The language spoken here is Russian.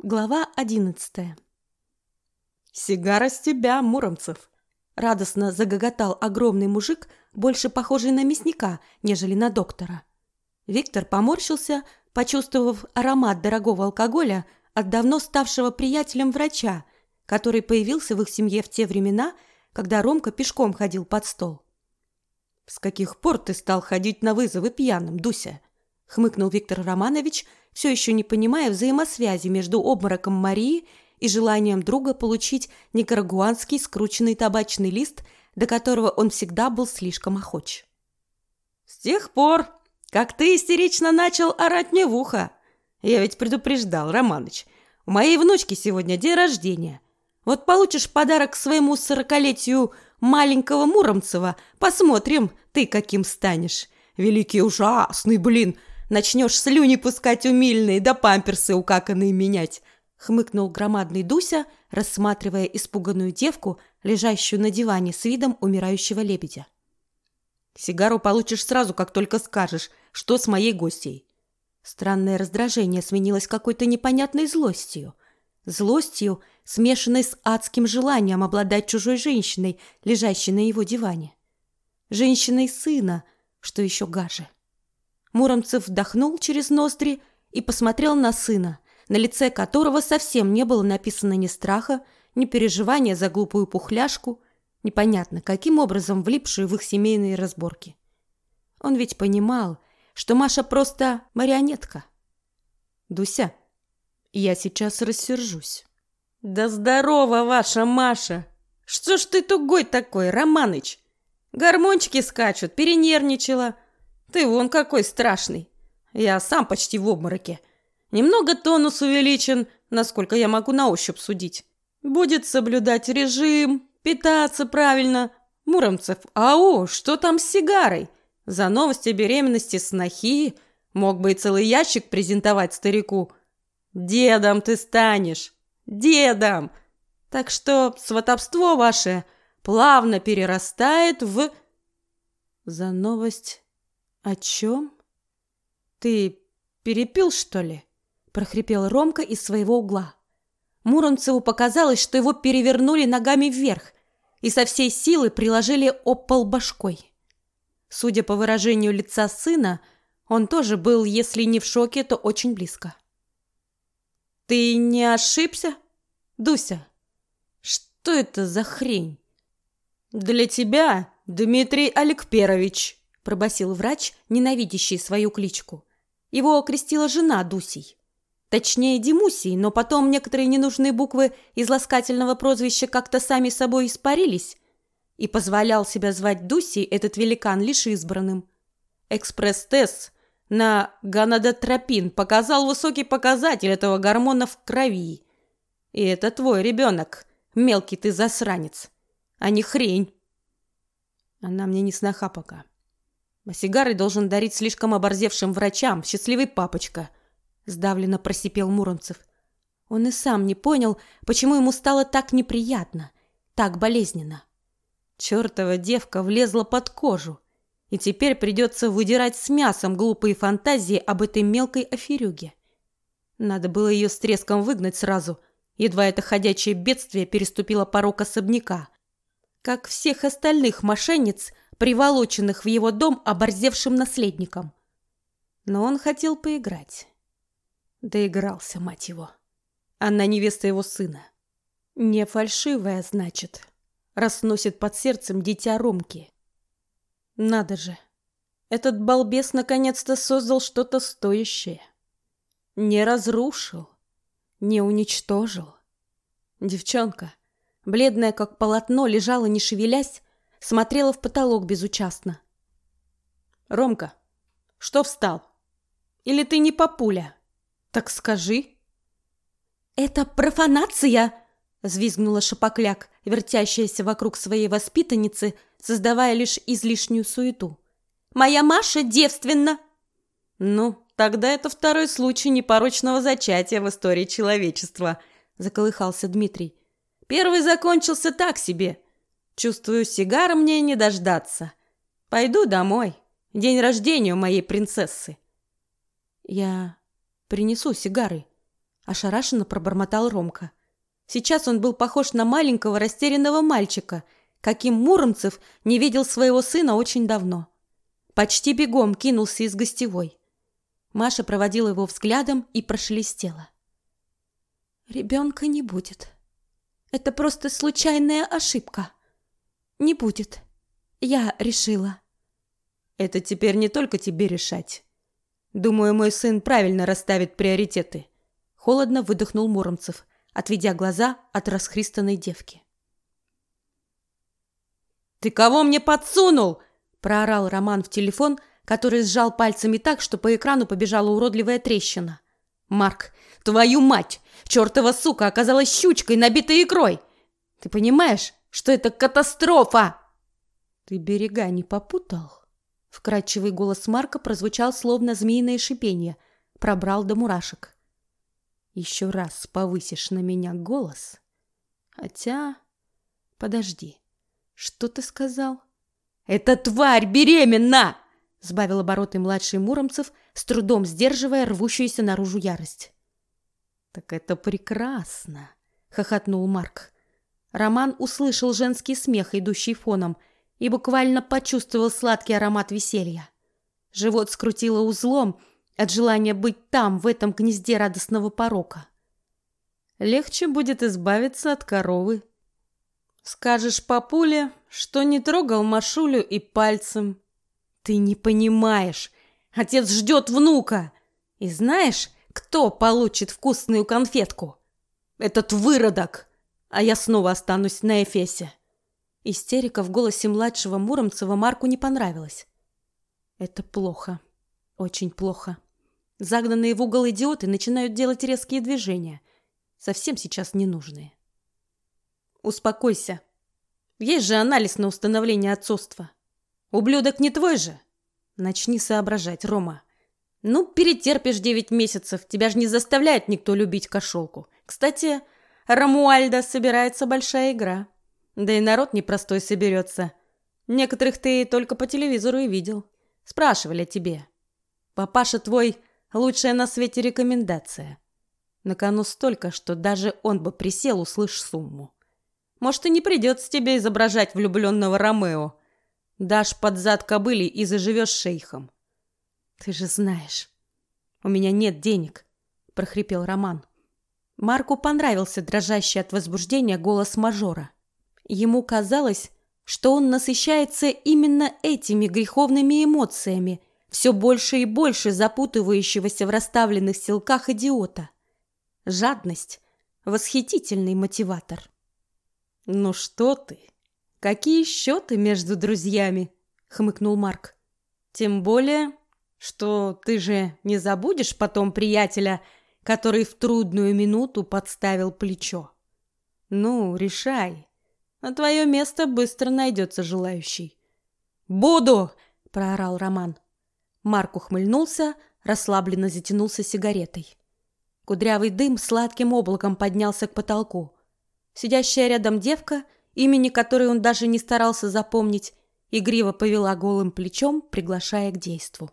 Глава одиннадцатая. «Сигара с тебя, Муромцев!» Радостно загоготал огромный мужик, больше похожий на мясника, нежели на доктора. Виктор поморщился, почувствовав аромат дорогого алкоголя от давно ставшего приятелем врача, который появился в их семье в те времена, когда Ромка пешком ходил под стол. «С каких пор ты стал ходить на вызовы пьяным, Дуся?» — хмыкнул Виктор Романович, все еще не понимая взаимосвязи между обмороком Марии и желанием друга получить никарагуанский скрученный табачный лист, до которого он всегда был слишком охоч. «С тех пор, как ты истерично начал орать мне в ухо. Я ведь предупреждал, Романыч, у моей внучки сегодня день рождения. Вот получишь подарок своему сорокалетию маленького Муромцева, посмотрим, ты каким станешь. Великий ужасный, блин!» Начнешь слюни пускать умильные, да памперсы укаканные менять!» Хмыкнул громадный Дуся, рассматривая испуганную девку, лежащую на диване с видом умирающего лебедя. «Сигару получишь сразу, как только скажешь, что с моей гостьей». Странное раздражение сменилось какой-то непонятной злостью. Злостью, смешанной с адским желанием обладать чужой женщиной, лежащей на его диване. Женщиной сына, что еще гаже. Муромцев вдохнул через ноздри и посмотрел на сына, на лице которого совсем не было написано ни страха, ни переживания за глупую пухляшку, непонятно, каким образом влипшую в их семейные разборки. Он ведь понимал, что Маша просто марионетка. «Дуся, я сейчас рассержусь». «Да здорово ваша Маша! Что ж ты тугой такой, Романыч? Гормончики скачут, перенервничала». Ты вон какой страшный. Я сам почти в обмороке. Немного тонус увеличен, насколько я могу на ощупь судить. Будет соблюдать режим, питаться правильно. Муромцев, ау, что там с сигарой? За новости беременности снохи мог бы и целый ящик презентовать старику. Дедом ты станешь, дедом. Так что сватовство ваше плавно перерастает в... За новость «О чем? Ты перепил, что ли?» – прохрипел Ромка из своего угла. Муромцеву показалось, что его перевернули ногами вверх и со всей силы приложили об пол башкой. Судя по выражению лица сына, он тоже был, если не в шоке, то очень близко. «Ты не ошибся, Дуся? Что это за хрень?» «Для тебя, Дмитрий Аликперович», пробасил врач, ненавидящий свою кличку. Его окрестила жена Дусей. Точнее, Димусей, но потом некоторые ненужные буквы из ласкательного прозвища как-то сами собой испарились, и позволял себя звать Дусей этот великан лишь избранным. Экспресс-тест на гонадотропин показал высокий показатель этого гормона в крови. И это твой ребенок, мелкий ты засранец, а не хрень. Она мне не сноха пока. А должен дарить слишком оборзевшим врачам, счастливый папочка, сдавленно просипел Муромцев. Он и сам не понял, почему ему стало так неприятно, так болезненно. Чёртова девка влезла под кожу, и теперь придется выдирать с мясом глупые фантазии об этой мелкой аферюге. Надо было ее с треском выгнать сразу, едва это ходячее бедствие переступило порог особняка. Как всех остальных мошенниц, приволоченных в его дом оборзевшим наследником. Но он хотел поиграть. Доигрался, мать его. Она невеста его сына. Не фальшивая, значит. Расносит под сердцем дитя Ромки. Надо же. Этот балбес наконец-то создал что-то стоящее. Не разрушил, не уничтожил. Девчонка, бледная как полотно, лежала не шевелясь, смотрела в потолок безучастно. Ромка, что встал? Или ты не папуля? Так скажи. Это профанация, взвизгнула Шапокляк, вертящаяся вокруг своей воспитанницы, создавая лишь излишнюю суету. Моя Маша девственна. Ну, тогда это второй случай непорочного зачатия в истории человечества, заколыхался Дмитрий. Первый закончился так себе. Чувствую, сигара мне не дождаться. Пойду домой. День рождения у моей принцессы. Я принесу сигары. ошарашенно пробормотал Ромка. Сейчас он был похож на маленького растерянного мальчика, каким Муромцев не видел своего сына очень давно. Почти бегом кинулся из гостевой. Маша проводила его взглядом и прошелестела. «Ребенка не будет. Это просто случайная ошибка. Не будет. Я решила». «Это теперь не только тебе решать. Думаю, мой сын правильно расставит приоритеты». Холодно выдохнул Муромцев – отведя глаза от расхристанной девки. «Ты кого мне подсунул?» – проорал Роман в телефон, который сжал пальцами так, что по экрану побежала уродливая трещина. «Марк, твою мать! Чертова сука оказалась щучкой, набитой икрой! Ты понимаешь, что это катастрофа?» «Ты берега не попутал?» Вкрадчивый голос Марка прозвучал словно змеиное шипение, пробрал до мурашек еще раз повысишь на меня голос... Хотя... Подожди, что ты сказал? «Эта тварь беременна!» Сбавил обороты младший Муромцев, с трудом сдерживая рвущуюся наружу ярость. «Так это прекрасно!» — хохотнул Марк. Роман услышал женский смех, идущий фоном, и буквально почувствовал сладкий аромат веселья. Живот скрутило узлом, от желания быть там, в этом гнезде радостного порока. Легче будет избавиться от коровы. Скажешь папуле, что не трогал Машулю и пальцем. Ты не понимаешь. Отец ждет внука. И знаешь, кто получит вкусную конфетку? Этот выродок. А я снова останусь на Эфесе. Истерика в голосе младшего Муромцева Марку не понравилась. Это плохо. Очень плохо. Загнанные в угол идиоты начинают делать резкие движения, совсем сейчас ненужные. Успокойся. Есть же анализ на установление отцовства. Ублюдок не твой же. Начни соображать, Рома. Ну, перетерпишь девять месяцев, тебя же не заставляет никто любить кошелку. Кстати, Рамуальда собирается большая игра. Да и народ непростой соберется. Некоторых ты только по телевизору и видел. Спрашивали о тебе. Папаша твой Лучшая на свете рекомендация. На кону столько, что даже он бы присел, услышь сумму. Может, и не придется тебе изображать влюбленного Ромео. Дашь под зад кобыли и заживешь шейхом. Ты же знаешь, у меня нет денег, прохрипел Роман. Марку понравился дрожащий от возбуждения голос мажора. Ему казалось, что он насыщается именно этими греховными эмоциями все больше и больше запутывающегося в расставленных силках идиота. Жадность — восхитительный мотиватор. «Ну что ты? Какие счеты между друзьями?» — хмыкнул Марк. «Тем более, что ты же не забудешь потом приятеля, который в трудную минуту подставил плечо. Ну, решай. На твое место быстро найдется желающий». «Буду!» — проорал Роман. Марк ухмыльнулся, расслабленно затянулся сигаретой. Кудрявый дым сладким облаком поднялся к потолку. Сидящая рядом девка, имени которой он даже не старался запомнить, игриво повела голым плечом, приглашая к действу.